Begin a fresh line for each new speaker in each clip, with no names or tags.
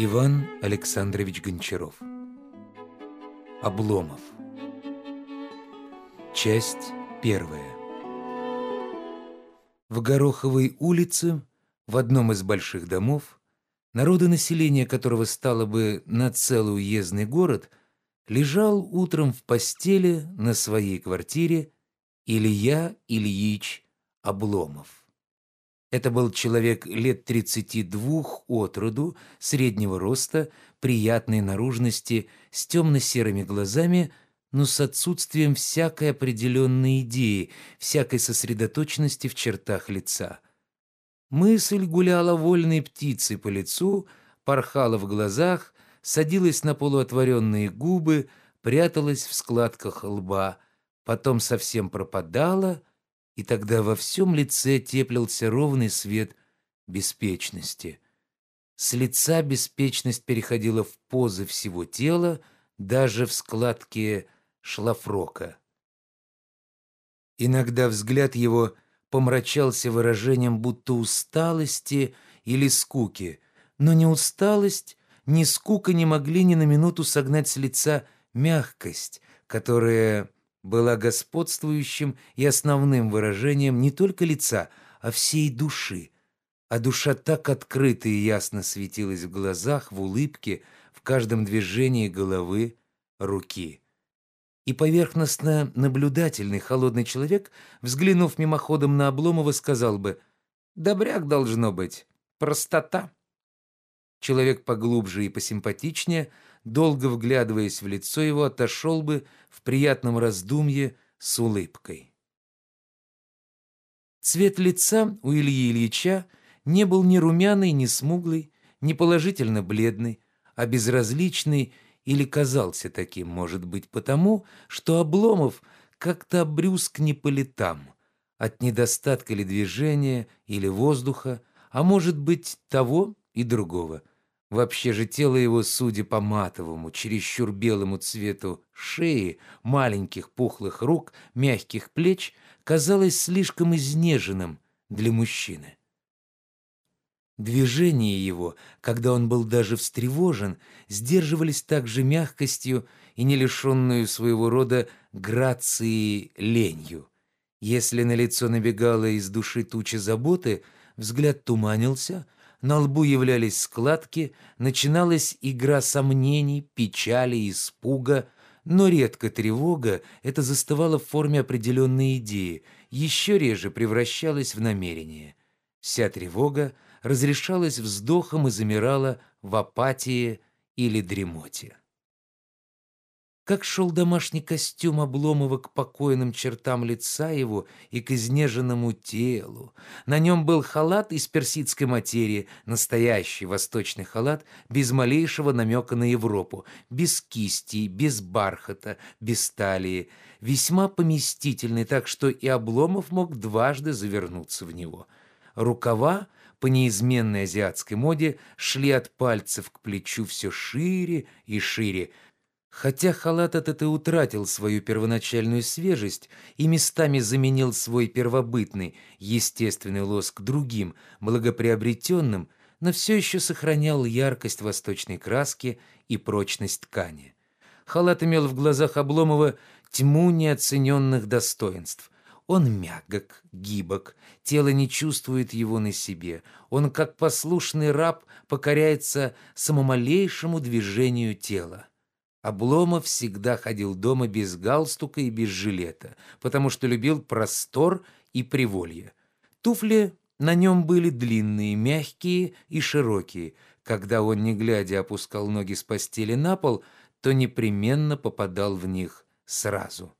Иван Александрович Гончаров. Обломов. Часть первая. В Гороховой улице, в одном из больших домов, народонаселение которого стало бы на целый уездный город, лежал утром в постели на своей квартире Илья Ильич Обломов. Это был человек лет 32 от роду, среднего роста, приятной наружности, с темно-серыми глазами, но с отсутствием всякой определенной идеи, всякой сосредоточенности в чертах лица. Мысль гуляла вольной птицей по лицу, порхала в глазах, садилась на полуотворенные губы, пряталась в складках лба, потом совсем пропадала — и тогда во всем лице теплился ровный свет беспечности. С лица беспечность переходила в позы всего тела, даже в складке шлафрока. Иногда взгляд его помрачался выражением будто усталости или скуки, но ни усталость, ни скука не могли ни на минуту согнать с лица мягкость, которая была господствующим и основным выражением не только лица, а всей души. А душа так открыто и ясно светилась в глазах, в улыбке, в каждом движении головы, руки. И поверхностно наблюдательный холодный человек, взглянув мимоходом на Обломова, сказал бы «Добряк должно быть, простота». Человек поглубже и посимпатичнее – долго вглядываясь в лицо его, отошел бы в приятном раздумье с улыбкой. Цвет лица у Ильи Ильича не был ни румяный, ни смуглый, ни положительно бледный, а безразличный или казался таким, может быть, потому, что Обломов как-то обрюзг не по летам, от недостатка ли движения или воздуха, а может быть, того и другого – Вообще же тело его, судя по матовому, чересчур белому цвету шеи, маленьких пухлых рук, мягких плеч, казалось слишком изнеженным для мужчины. Движения его, когда он был даже встревожен, сдерживались также мягкостью и не лишенную своего рода грацией ленью. Если на лицо набегала из души туча заботы, взгляд туманился — на лбу являлись складки, начиналась игра сомнений, печали, испуга, но редко тревога это застывала в форме определенной идеи, еще реже превращалась в намерение. Вся тревога разрешалась вздохом и замирала в апатии или дремоте. Как шел домашний костюм Обломова к покойным чертам лица его и к изнеженному телу. На нем был халат из персидской материи, настоящий восточный халат, без малейшего намека на Европу, без кисти, без бархата, без талии, весьма поместительный, так что и Обломов мог дважды завернуться в него. Рукава по неизменной азиатской моде шли от пальцев к плечу все шире и шире, Хотя халат этот и утратил свою первоначальную свежесть и местами заменил свой первобытный, естественный лоск другим, благоприобретенным, но все еще сохранял яркость восточной краски и прочность ткани. Халат имел в глазах Обломова тьму неоцененных достоинств. Он мягок, гибок, тело не чувствует его на себе. Он, как послушный раб, покоряется самомалейшему движению тела. Обломов всегда ходил дома без галстука и без жилета, потому что любил простор и приволье. Туфли на нем были длинные, мягкие и широкие. Когда он, не глядя, опускал ноги с постели на пол, то непременно попадал в них сразу.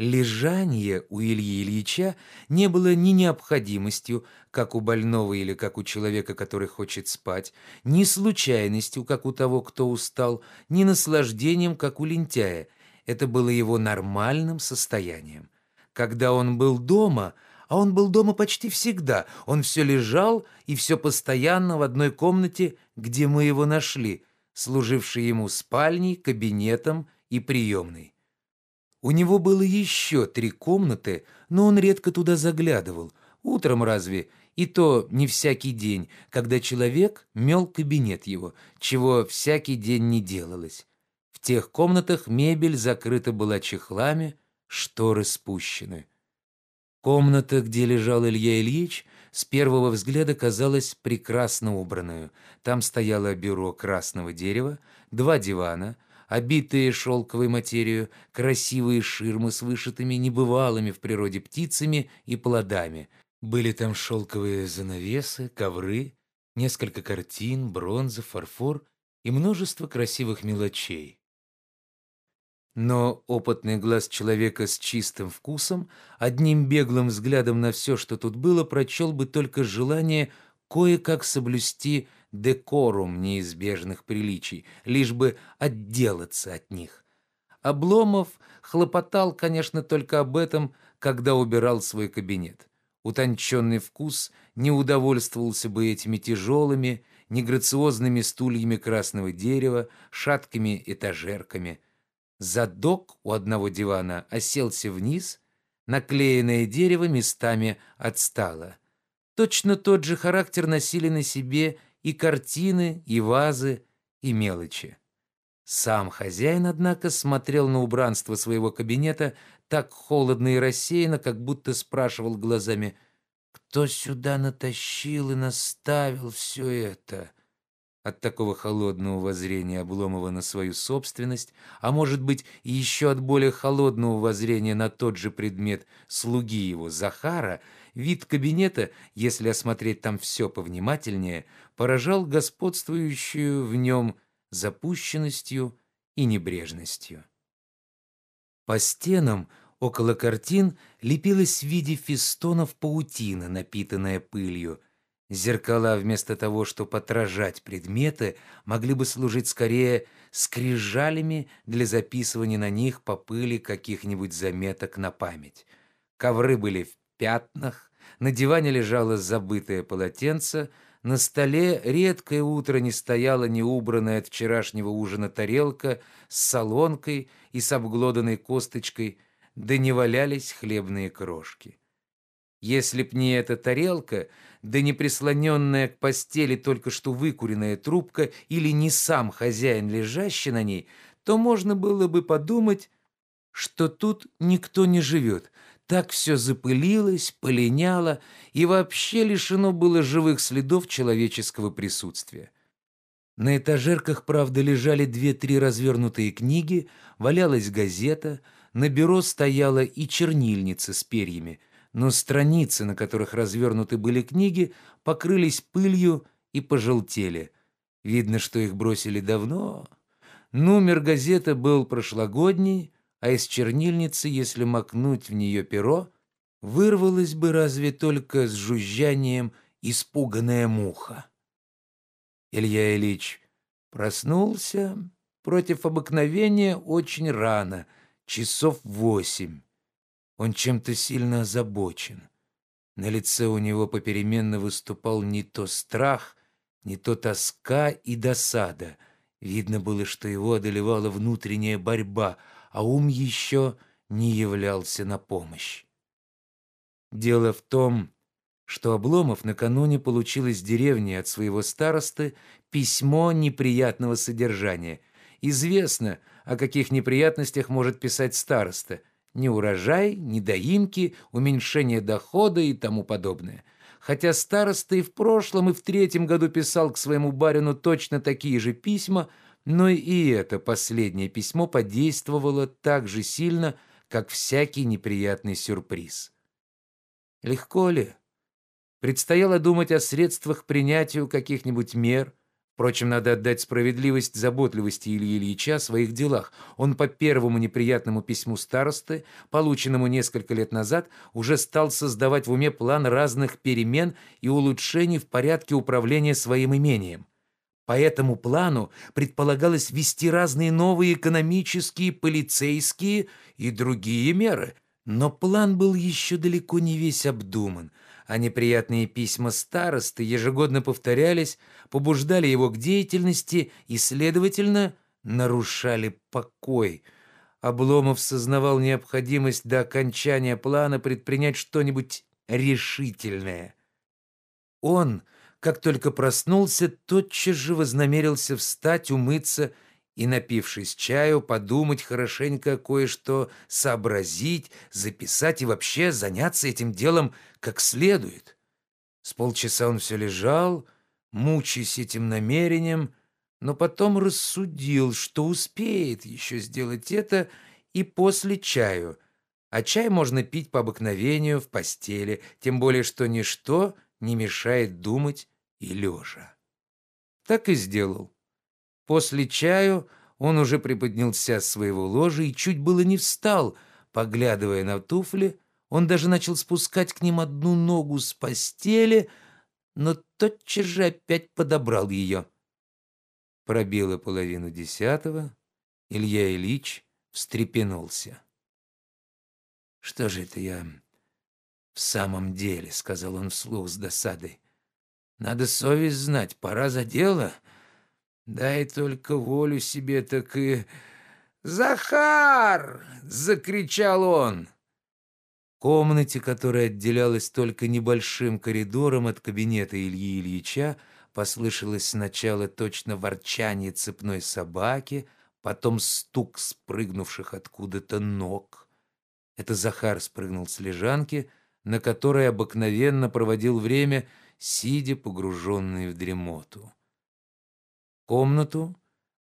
Лежание у Ильи Ильича не было ни необходимостью, как у больного или как у человека, который хочет спать, ни случайностью, как у того, кто устал, ни наслаждением, как у лентяя. Это было его нормальным состоянием. Когда он был дома, а он был дома почти всегда, он все лежал и все постоянно в одной комнате, где мы его нашли, служившей ему спальней, кабинетом и приемной. У него было еще три комнаты, но он редко туда заглядывал. Утром разве? И то не всякий день, когда человек мел кабинет его, чего всякий день не делалось. В тех комнатах мебель закрыта была чехлами, шторы спущены. Комната, где лежал Илья Ильич, с первого взгляда казалась прекрасно убранную. Там стояло бюро красного дерева, два дивана, обитые шелковой материю, красивые ширмы с вышитыми небывалыми в природе птицами и плодами. Были там шелковые занавесы, ковры, несколько картин, бронза, фарфор и множество красивых мелочей. Но опытный глаз человека с чистым вкусом, одним беглым взглядом на все, что тут было, прочел бы только желание кое-как соблюсти декорум неизбежных приличий, лишь бы отделаться от них. Обломов хлопотал, конечно, только об этом, когда убирал свой кабинет. Утонченный вкус не удовольствовался бы этими тяжелыми, неграциозными стульями красного дерева, шаткими этажерками – Задок у одного дивана оселся вниз, наклеенное дерево местами отстало. Точно тот же характер носили на себе и картины, и вазы, и мелочи. Сам хозяин, однако, смотрел на убранство своего кабинета так холодно и рассеянно, как будто спрашивал глазами, «Кто сюда натащил и наставил все это?» От такого холодного воззрения Обломова на свою собственность, а может быть, еще от более холодного воззрения на тот же предмет слуги его, Захара, вид кабинета, если осмотреть там все повнимательнее, поражал господствующую в нем запущенностью и небрежностью. По стенам около картин лепилась в виде фестонов паутина, напитанная пылью – Зеркала, вместо того, чтобы отражать предметы, могли бы служить скорее скрижалями для записывания на них по пыли каких-нибудь заметок на память. Ковры были в пятнах, на диване лежало забытое полотенце, на столе редкое утро не стояла неубранная от вчерашнего ужина тарелка с солонкой и с обглоданной косточкой, да не валялись хлебные крошки. Если б не эта тарелка, да не прислоненная к постели только что выкуренная трубка или не сам хозяин, лежащий на ней, то можно было бы подумать, что тут никто не живет. Так все запылилось, полиняло и вообще лишено было живых следов человеческого присутствия. На этажерках, правда, лежали две-три развернутые книги, валялась газета, на бюро стояла и чернильница с перьями – но страницы, на которых развернуты были книги, покрылись пылью и пожелтели. Видно, что их бросили давно. Номер газеты был прошлогодний, а из чернильницы, если макнуть в нее перо, вырвалась бы разве только с жужжанием испуганная муха. Илья Ильич проснулся против обыкновения очень рано, часов восемь. Он чем-то сильно озабочен. На лице у него попеременно выступал не то страх, не то тоска и досада. Видно было, что его одолевала внутренняя борьба, а ум еще не являлся на помощь. Дело в том, что Обломов накануне получил из деревни от своего старосты письмо неприятного содержания. Известно, о каких неприятностях может писать староста – неурожай, недоимки, уменьшение дохода и тому подобное. Хотя староста и в прошлом, и в третьем году писал к своему барину точно такие же письма, но и это последнее письмо подействовало так же сильно, как всякий неприятный сюрприз. Легко ли? Предстояло думать о средствах принятию каких-нибудь мер – Впрочем, надо отдать справедливость заботливости Ильи Ильича о своих делах. Он по первому неприятному письму старосты, полученному несколько лет назад, уже стал создавать в уме план разных перемен и улучшений в порядке управления своим имением. По этому плану предполагалось ввести разные новые экономические, полицейские и другие меры. Но план был еще далеко не весь обдуман – а неприятные письма старосты ежегодно повторялись, побуждали его к деятельности и, следовательно, нарушали покой. Обломов сознавал необходимость до окончания плана предпринять что-нибудь решительное. Он, как только проснулся, тотчас же вознамерился встать, умыться и, напившись чаю, подумать хорошенько кое-что, сообразить, записать и вообще заняться этим делом как следует. С полчаса он все лежал, мучаясь этим намерением, но потом рассудил, что успеет еще сделать это и после чаю, а чай можно пить по обыкновению в постели, тем более что ничто не мешает думать и лежа. Так и сделал. После чаю он уже приподнялся с своего ложа и чуть было не встал, поглядывая на туфли. Он даже начал спускать к ним одну ногу с постели, но тотчас же опять подобрал ее. Пробило половину десятого. Илья Ильич встрепенулся. «Что же это я в самом деле?» — сказал он вслух с досадой. «Надо совесть знать, пора за дело. Дай только волю себе, так и...» «Захар!» — закричал он. В комнате, которая отделялась только небольшим коридором от кабинета Ильи Ильича, послышалось сначала точно ворчание цепной собаки, потом стук спрыгнувших откуда-то ног. Это Захар спрыгнул с лежанки, на которой обыкновенно проводил время, сидя погруженный в дремоту. В комнату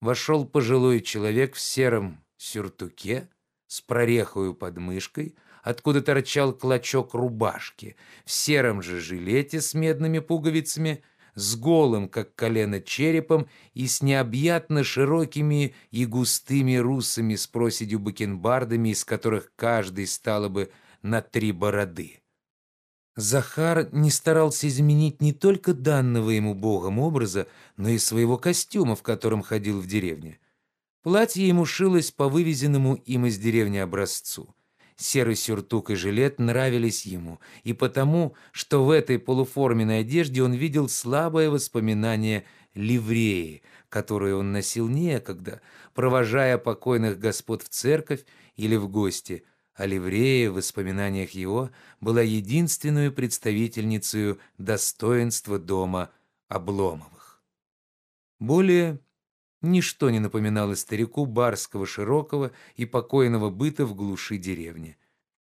вошел пожилой человек в сером сюртуке с прорехою под мышкой, откуда торчал клочок рубашки, в сером же жилете с медными пуговицами — с голым, как колено, черепом и с необъятно широкими и густыми русами с проседью бакенбардами, из которых каждый стало бы на три бороды. Захар не старался изменить не только данного ему Богом образа, но и своего костюма, в котором ходил в деревне. Платье ему шилось по вывезенному им из деревни образцу. Серый сюртук и жилет нравились ему, и потому, что в этой полуформенной одежде он видел слабое воспоминание ливреи, которую он носил некогда, провожая покойных господ в церковь или в гости, а ливрея в воспоминаниях его была единственной представительницей достоинства дома Обломовых. Более Ничто не напоминало старику барского, широкого и покойного быта в глуши деревни.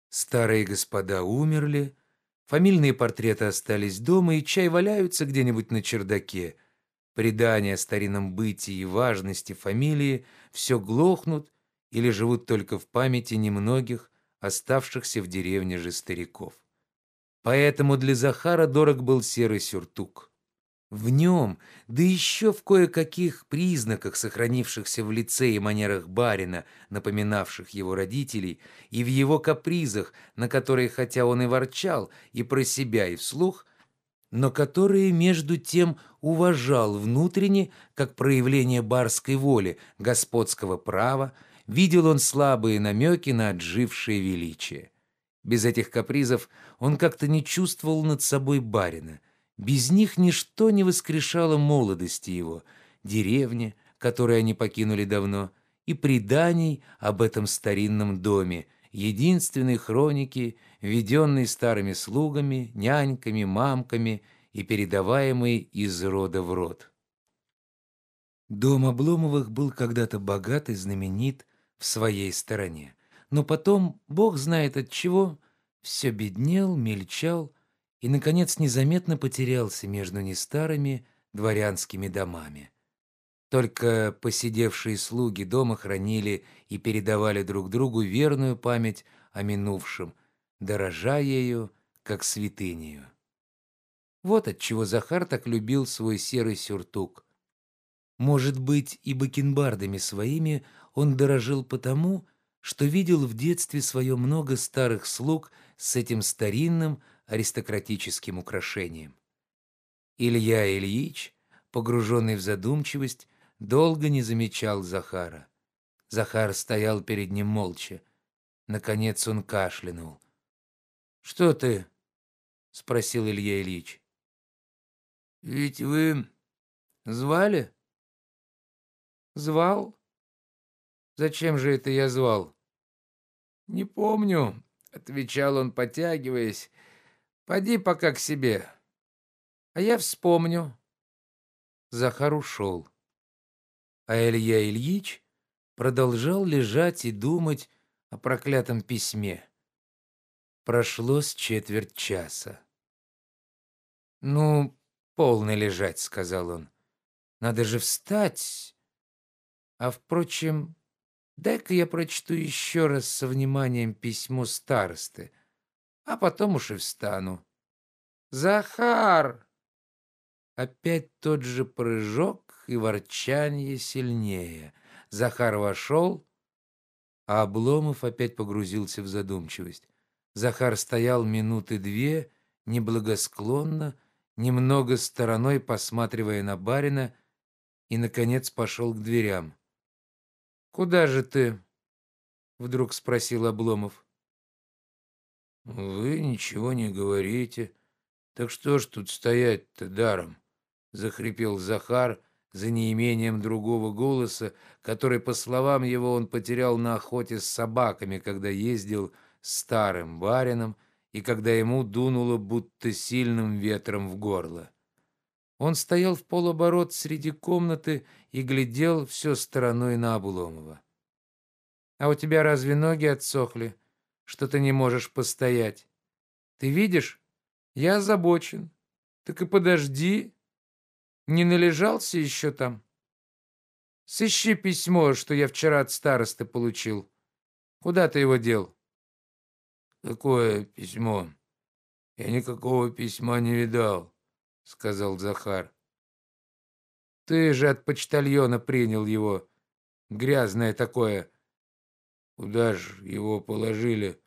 Старые господа умерли, фамильные портреты остались дома, и чай валяются где-нибудь на чердаке. Предания о старинном быте и важности фамилии все глохнут или живут только в памяти немногих, оставшихся в деревне же стариков. Поэтому для Захара дорог был серый сюртук. В нем, да еще в кое-каких признаках, сохранившихся в лице и манерах барина, напоминавших его родителей, и в его капризах, на которые, хотя он и ворчал и про себя, и вслух, но которые, между тем, уважал внутренне, как проявление барской воли, господского права, видел он слабые намеки на отжившее величие. Без этих капризов он как-то не чувствовал над собой барина — без них ничто не воскрешало молодости его, деревни, которую они покинули давно, и преданий об этом старинном доме, единственной хроники, введенной старыми слугами, няньками, мамками и передаваемой из рода в род. Дом Обломовых был когда-то богат и знаменит в своей стороне, но потом, бог знает от чего, все беднел, мельчал, и, наконец, незаметно потерялся между нестарыми дворянскими домами. Только посидевшие слуги дома хранили и передавали друг другу верную память о минувшем, дорожа ею, как святынею. Вот отчего Захар так любил свой серый сюртук. Может быть, и бакенбардами своими он дорожил потому, что видел в детстве свое много старых слуг с этим старинным, аристократическим украшением. Илья Ильич, погруженный в задумчивость, долго не замечал Захара. Захар стоял перед ним молча. Наконец он кашлянул. «Что ты?» — спросил Илья Ильич. «Ведь вы звали?» «Звал? Зачем же это я звал?» «Не помню», — отвечал он, потягиваясь. Поди пока к себе, а я вспомню». Захар ушел. А Илья Ильич продолжал лежать и думать о проклятом письме. Прошло с четверть часа. «Ну, полно лежать», — сказал он. «Надо же встать. А, впрочем, дай-ка я прочту еще раз со вниманием письмо старосты, а потом уж и встану». «Захар!» Опять тот же прыжок и ворчанье сильнее. Захар вошел, а Обломов опять погрузился в задумчивость. Захар стоял минуты две, неблагосклонно, немного стороной посматривая на барина, и, наконец, пошел к дверям. «Куда же ты?» — вдруг спросил Обломов.
«Вы ничего не говорите. Так что ж тут стоять-то даром?» — захрипел Захар за неимением другого голоса, который, по словам его, он потерял на охоте с собаками, когда ездил старым барином и когда ему дунуло будто сильным ветром в горло.
Он стоял в полоборот среди комнаты и глядел все стороной на Обломова. «А у тебя разве ноги отсохли, что ты не можешь постоять? Ты видишь, я озабочен. Так и подожди. Не належался еще там? Сыщи письмо, что я вчера от старосты получил. Куда ты его дел?»
«Какое письмо? Я никакого письма не видал», — сказал Захар.
«Ты же от почтальона принял его. Грязное такое».
«Куда ж его положили?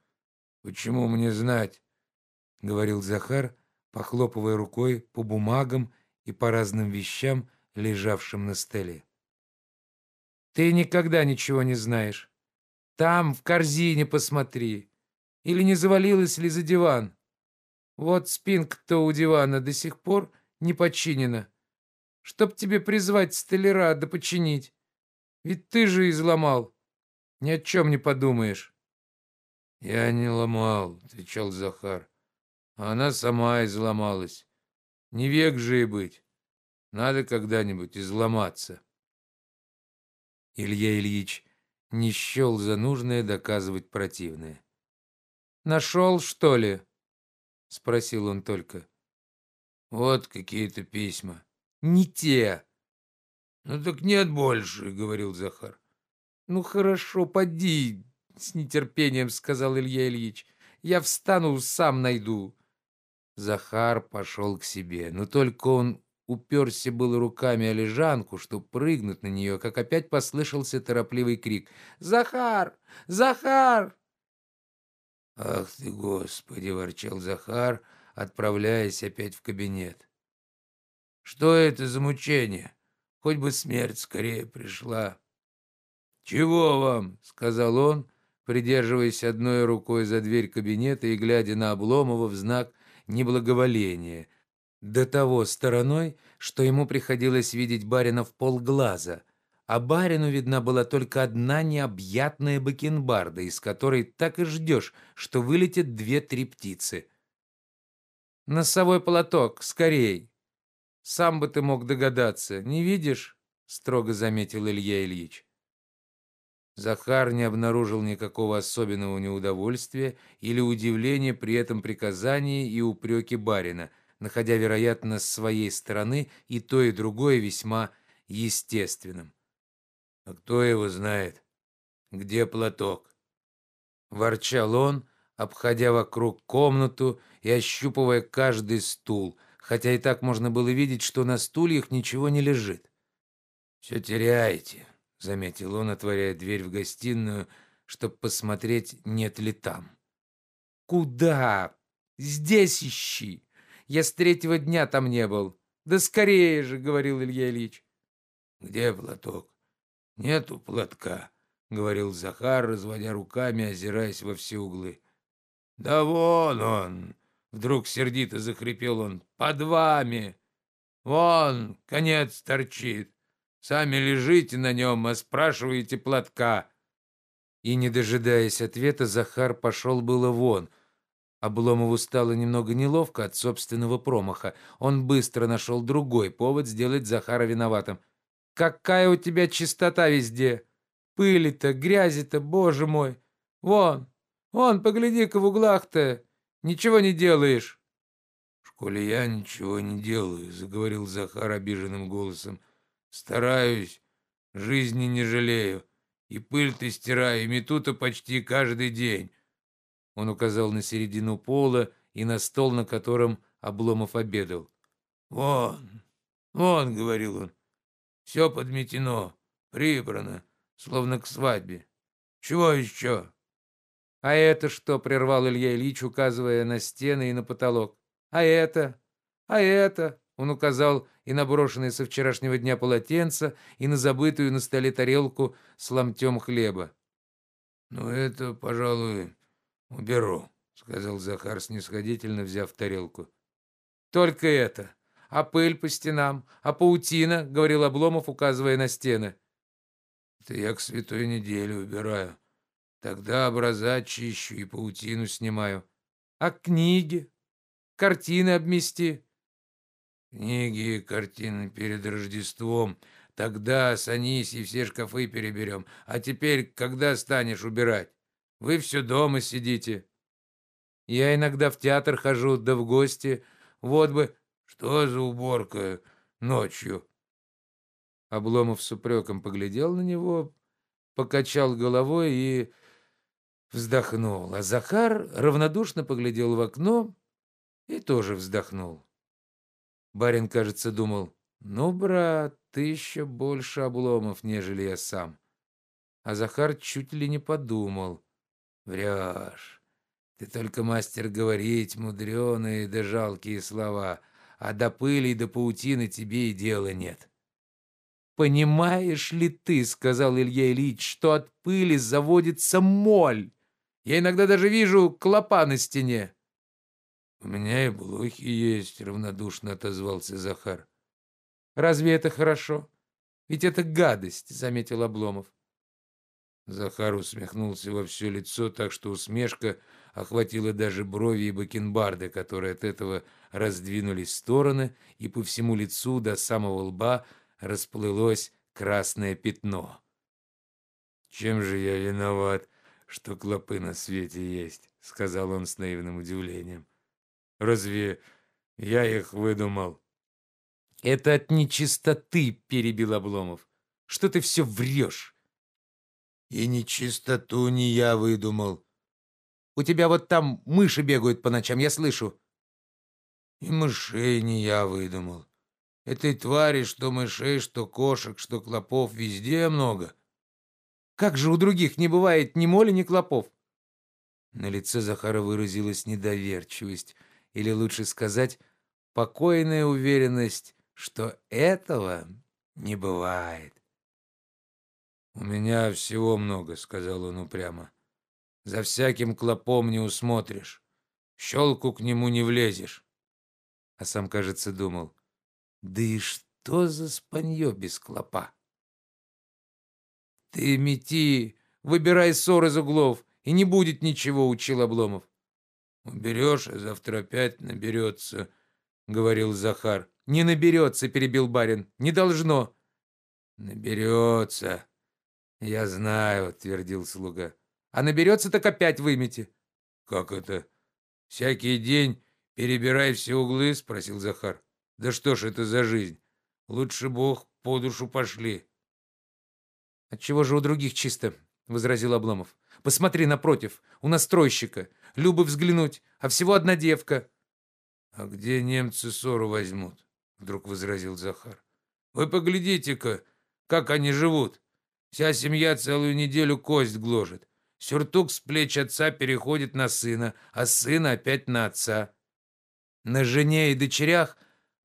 Почему мне знать?» — говорил Захар, похлопывая рукой по бумагам и по разным вещам, лежавшим на столе.
«Ты никогда ничего не знаешь. Там, в корзине, посмотри. Или не завалилась ли за диван? Вот спинка-то у дивана до сих пор не починена. Чтоб тебе призвать столяра да починить. Ведь ты же изломал. Ни о чем не подумаешь.
«Я не ломал», — отвечал Захар. «А она сама изломалась. Не век же и быть. Надо когда-нибудь изломаться».
Илья Ильич не счел за нужное доказывать противное. Нашел, что ли?» — спросил он только.
«Вот какие-то письма».
«Не те».
«Ну так нет больше», — говорил Захар.
«Ну хорошо, поди», — с нетерпением сказал Илья Ильич. «Я встану, сам найду». Захар пошел к себе, но только он уперся было руками о лежанку, чтобы прыгнуть на нее, как опять послышался торопливый крик. «Захар! Захар!»
«Ах ты, Господи!» — ворчал Захар, отправляясь опять в кабинет. «Что это за мучение? Хоть бы смерть скорее пришла». «Чего вам?» — сказал он, придерживаясь одной рукой за дверь кабинета и глядя на Обломова в знак неблаговоления, до того стороной, что ему приходилось видеть барина в полглаза — а барину видна была только одна необъятная бакенбарда, из которой так и ждешь, что вылетят две-три птицы. «Носовой платок, скорей! Сам бы ты мог догадаться, не видишь?» — строго заметил Илья Ильич. Захар не обнаружил никакого особенного неудовольствия или удивления при этом приказании и упреке барина, находя, вероятно, с своей стороны и то, и другое весьма естественным. А кто его знает? Где платок?
Ворчал он, обходя вокруг комнату и ощупывая каждый стул, хотя и так можно было видеть, что на стульях ничего не лежит.
«Все теряете», — заметил он, отворяя дверь в гостиную, чтобы посмотреть, нет ли там.
«Куда? Здесь ищи! Я с третьего дня там не был. Да скорее же!» — говорил Илья Ильич.
«Где платок?» «Нету платка», — говорил Захар, разводя руками, озираясь во все углы. «Да вон он!» — вдруг сердито захрипел он. «Под вами! Вон, конец торчит! Сами лежите на нем, а спрашиваете платка!»
И, не дожидаясь ответа, Захар пошел было вон, Обломову стало немного неловко от собственного промаха. Он быстро нашел другой повод сделать Захара виноватым. «Какая у тебя чистота везде! Пыли-то, грязи-то, боже мой! Вон, вон, погляди-ка в углах-то! Ничего не делаешь!»
«В школе я ничего не делаю», — заговорил Захар обиженным голосом. «Стараюсь, жизни не жалею, и пыль-то стираю, и мету-то почти каждый день».
Он указал на середину пола и на стол, на котором Обломов обедал.
«Вон, вон», — говорил он, — «все подметено, прибрано, словно к свадьбе. Чего еще?»
«А это что?» — прервал Илья Ильич, указывая на стены и на потолок. «А это? А это?» — он указал и на брошенное со вчерашнего дня полотенце, и на забытую на столе тарелку с ломтем хлеба.
«Ну, это, пожалуй, уберу», — сказал Захар, снисходительно взяв тарелку.
«Только это. А пыль по стенам, а паутина?» — говорил Обломов, указывая на стены.
«Это я к святой неделе убираю», Тогда образа чищу и паутину снимаю.
А книги? Картины обмести?
Книги и картины перед Рождеством. Тогда с Анисией все шкафы переберем. А теперь, когда станешь убирать? Вы все дома сидите.
Я иногда в театр хожу, да в гости. Вот бы...
Что за уборка ночью?
Обломов с упреком поглядел на него, покачал головой и вздохнул, а Захар равнодушно поглядел в окно и тоже вздохнул. Барин, кажется, думал, ну, брат, ты еще больше обломов, нежели я сам. А Захар чуть ли не подумал. Врешь. Ты только мастер говорить мудреные да жалкие слова, а до пыли и до паутины тебе и дела нет. «Понимаешь ли ты, — сказал Илья Ильич, — что от пыли заводится моль? Я иногда даже вижу клопа на стене.
У меня и блохи есть, равнодушно отозвался Захар.
Разве это хорошо? Ведь это гадость, заметил Обломов.
Захар усмехнулся во все лицо, так что усмешка охватила даже брови и бакенбарды, которые от этого раздвинулись в стороны, и по всему лицу до самого лба расплылось красное пятно. «Чем же я виноват?» Что клопы на свете есть», — сказал он с наивным удивлением. «Разве я их выдумал?»
«Это от нечистоты», — перебил Обломов. «Что ты все врешь?»
«И нечистоту не я выдумал».
«У тебя вот там мыши бегают по ночам, я слышу».
«И мышей не я выдумал. Этой твари, что мышей, что кошек, что клопов, везде много».
Как же у других не бывает ни моли, ни клопов?»
На лице Захара выразилась недоверчивость, или лучше сказать, покойная уверенность, что этого не бывает. «У меня всего много», — сказал он упрямо. «За всяким клопом не усмотришь, щелку к нему не влезешь». А сам, кажется, думал, «Да и что за спанье без клопа?»
«Ты мети, выбирай ссор из углов, и не будет ничего», — учил Обломов.
«Уберешь, а завтра опять наберется», — говорил Захар.
«Не наберется», — перебил барин. «Не должно».
«Наберется. Я знаю», — твердил слуга.
«А наберется, так опять вымете».
«Как это? Всякий день перебирай все углы?» — спросил Захар. «Да что ж это за жизнь? Лучше Бог по душу пошли».
«Отчего же у других чисто?» — возразил Обломов. «Посмотри напротив, у настройщика. Любо взглянуть, а всего одна девка».
«А где немцы ссору возьмут?» — вдруг возразил Захар. «Вы поглядите-ка, как они живут. Вся семья целую неделю кость гложет. Сюртук с плеч отца переходит на сына, а сына опять на отца. На жене и дочерях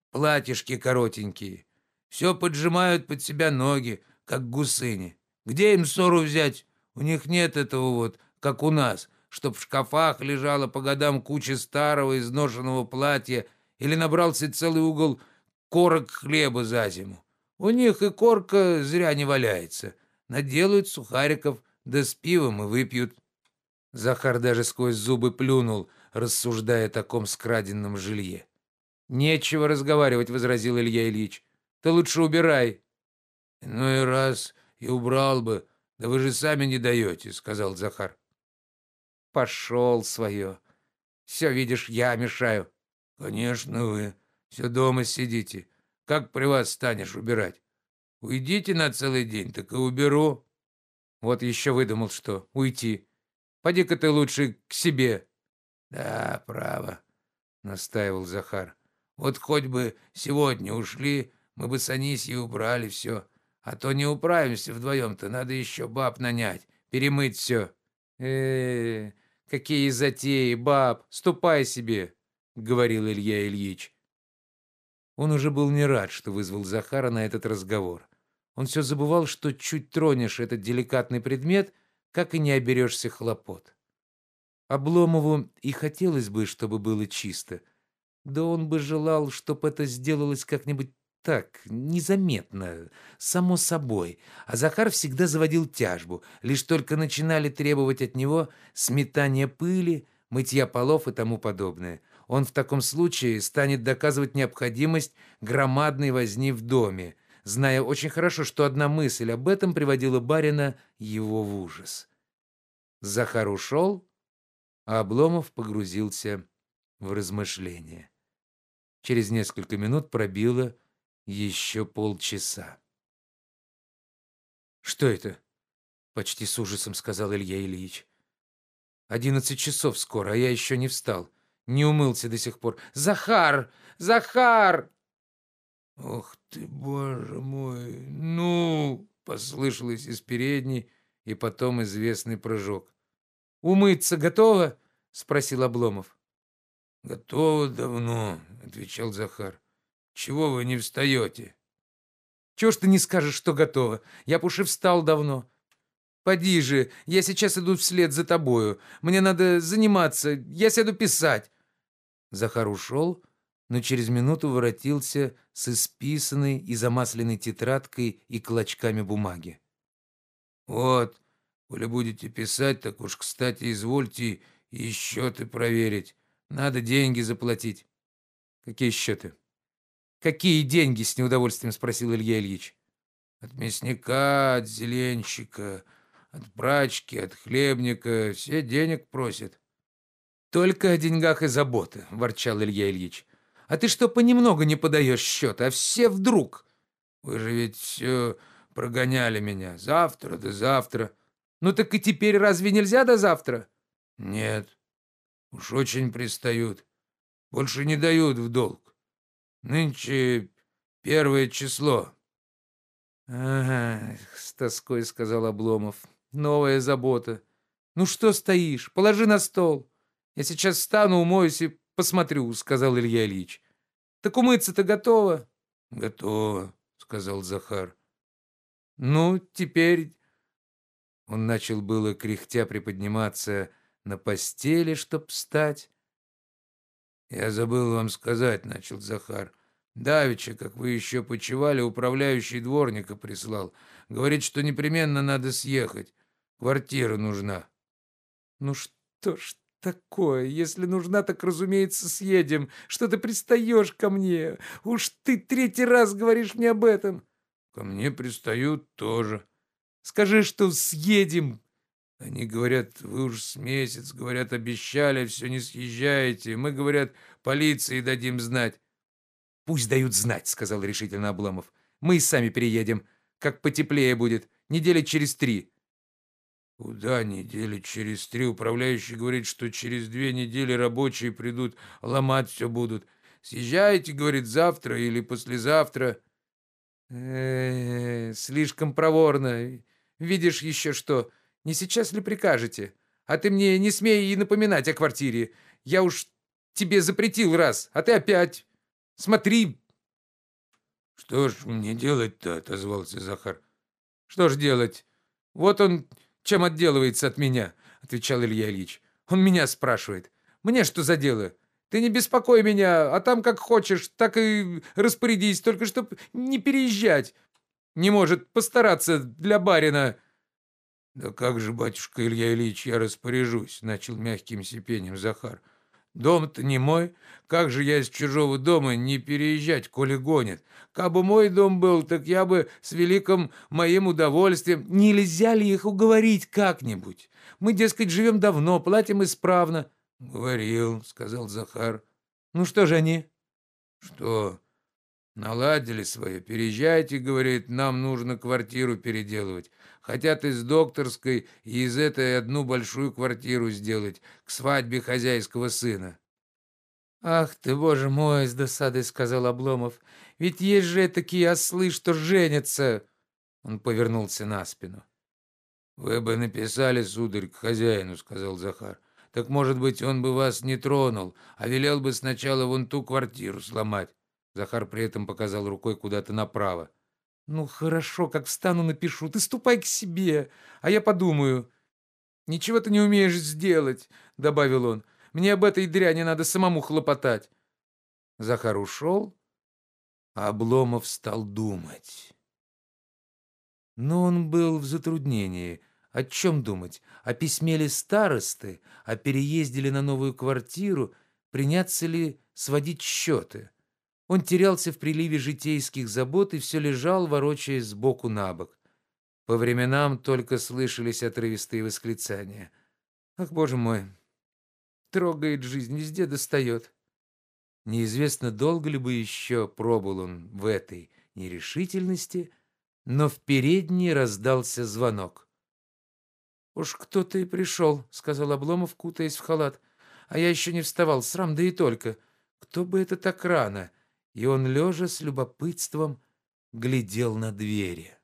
платьишки коротенькие. Все поджимают под себя ноги, как гусыни. Где им ссору взять? У них нет этого вот, как у нас, чтоб в шкафах лежала по годам куча старого изношенного платья или набрался целый угол корок хлеба за зиму. У них и корка зря не валяется. Наделают сухариков, да с пивом и выпьют.
Захар даже сквозь зубы плюнул. рассуждая о таком скраденном жилье. «Нечего разговаривать», — возразил Илья Ильич. «Ты лучше убирай».
«Ну и раз и убрал бы, да вы же сами не даете», — сказал Захар.
«Пошел свое. Все, видишь, я мешаю».
«Конечно вы. Все дома сидите. Как при вас станешь убирать? Уйдите на целый день, так и уберу».
Вот еще выдумал, что уйти. Поди-ка ты лучше к себе.
Да, право, настаивал Захар. Вот хоть бы сегодня ушли, мы бы с Анисьей убрали все. А то не управимся вдвоем-то, надо еще баб нанять, перемыть все.
э, -э какие затеи, баб, ступай себе, говорил Илья Ильич. Он уже был не рад, что вызвал Захара на этот разговор. Он все забывал, что чуть тронешь этот деликатный предмет, как и не оберешься хлопот. Обломову и хотелось бы, чтобы было чисто, да он бы желал, чтобы это сделалось как-нибудь так, незаметно, само собой. А Захар всегда заводил тяжбу, лишь только начинали требовать от него сметания пыли, мытья полов и тому подобное. Он в таком случае станет доказывать необходимость громадной возни в доме, зная очень хорошо, что одна мысль об этом приводила барина его в ужас. Захар ушел, а Обломов погрузился в размышления. Через несколько минут пробило еще полчаса. «Что это?» — почти с ужасом сказал Илья Ильич. «Одиннадцать часов скоро, а я еще не встал. Не умылся до сих пор. Захар! Захар!»
«Ох ты, боже мой! Ну!» — послышалось из передней, и потом известный прыжок.
«Умыться готово?» — спросил Обломов.
«Готово давно», — отвечал Захар. «Чего вы не встаете?»
«Чего ж ты не скажешь, что готово? Я б уж и встал давно. Поди же, я сейчас иду вслед за тобою. Мне надо заниматься, я сяду писать». Захар ушел, но через минуту воротился с исписанной и замасленной тетрадкой и клочками бумаги.
«Вот, коли будете писать, так уж, кстати, извольте и счеты проверить. Надо деньги заплатить.
Какие счеты? Какие деньги? С неудовольствием спросил Илья Ильич.
От мясника, от зеленщика, от прачки, от хлебника. Все денег просят.
Только о деньгах и заботы, ворчал Илья Ильич. А ты что, понемногу не подаешь счет, а все вдруг?
Вы же ведь все прогоняли меня. Завтра да завтра.
Ну так и теперь разве нельзя до завтра?
Нет. Уж очень пристают. Больше не дают в долг. Нынче первое число.
Ага, с тоской сказал Обломов. Новая забота. Ну что стоишь? Положи на стол. Я сейчас встану, умоюсь и посмотрю, сказал Илья Ильич. Так умыться-то готово?
Готово, сказал Захар.
Ну, теперь... Он начал было кряхтя приподниматься на постели, чтоб встать.
«Я забыл вам сказать», — начал Захар. «Давеча, как вы еще почевали, управляющий дворника прислал. Говорит, что непременно надо съехать. Квартира нужна».
«Ну что ж такое? Если нужна, так, разумеется, съедем. Что ты пристаешь ко мне? Уж ты третий раз говоришь мне об этом».
«Ко мне пристают тоже».
«Скажи, что съедем,
они говорят, вы уж с месяц, говорят, обещали, все не съезжаете. Мы, говорят, полиции дадим знать.
Пусть дают знать, сказал решительно Обломов. Мы и сами переедем. Как потеплее будет. Недели через три.
Куда недели через три? Управляющий говорит, что через две недели рабочие придут, ломать все будут. Съезжайте, говорит, завтра или послезавтра.
Э -э, слишком проворно. Видишь еще что? Не сейчас ли прикажете? А ты мне не смей и напоминать о квартире. Я уж тебе запретил раз, а ты опять. Смотри.
Что ж мне делать-то, отозвался Захар.
Что ж делать? Вот он чем отделывается от меня, отвечал Илья Ильич. Он меня спрашивает. Мне что за дело? Ты не беспокой меня, а там как хочешь, так и распорядись, только чтоб не переезжать. Не может постараться для барина.
«Да как же, батюшка Илья Ильич, я распоряжусь», — начал мягким сипением Захар. Дом-то не мой. Как же я из чужого дома не переезжать, коли гонят? Кабы мой дом был, так я бы с великим моим удовольствием...
Нельзя ли их уговорить как-нибудь? Мы, дескать, живем давно, платим исправно.
Говорил, сказал Захар.
Ну что же они?
Что? Наладили свое. Переезжайте, говорит, нам нужно квартиру переделывать. Хотят из докторской и из этой одну большую квартиру сделать к свадьбе хозяйского сына.
«Ах ты, боже мой!» — с досадой сказал Обломов. «Ведь есть же такие ослы, что женятся!» Он повернулся на спину.
«Вы бы написали, сударь, к хозяину», — сказал Захар. «Так, может быть, он бы вас не тронул, а велел бы сначала вон ту квартиру сломать». Захар при этом показал рукой куда-то направо.
«Ну, хорошо, как встану, напишу. Ты ступай к себе, а я подумаю». «Ничего ты не умеешь сделать», — добавил он. «Мне об этой дряни надо самому хлопотать». Захар ушел, а Обломов стал думать. Но он был в затруднении. О чем думать? О письме ли старосты? О переезде ли на новую квартиру? Приняться ли сводить счеты? Он терялся в приливе житейских забот и все лежал, ворочаясь сбоку на бок. По временам только слышались отрывистые восклицания. «Ах, боже мой! Трогает жизнь, везде достает!» Неизвестно, долго ли бы еще пробыл он в этой нерешительности, но в передней раздался звонок. «Уж кто-то и пришел», — сказал Обломов, кутаясь в халат. «А я еще не вставал, срам да и только. Кто бы это так рано?» И он, лежа с любопытством, глядел на двери.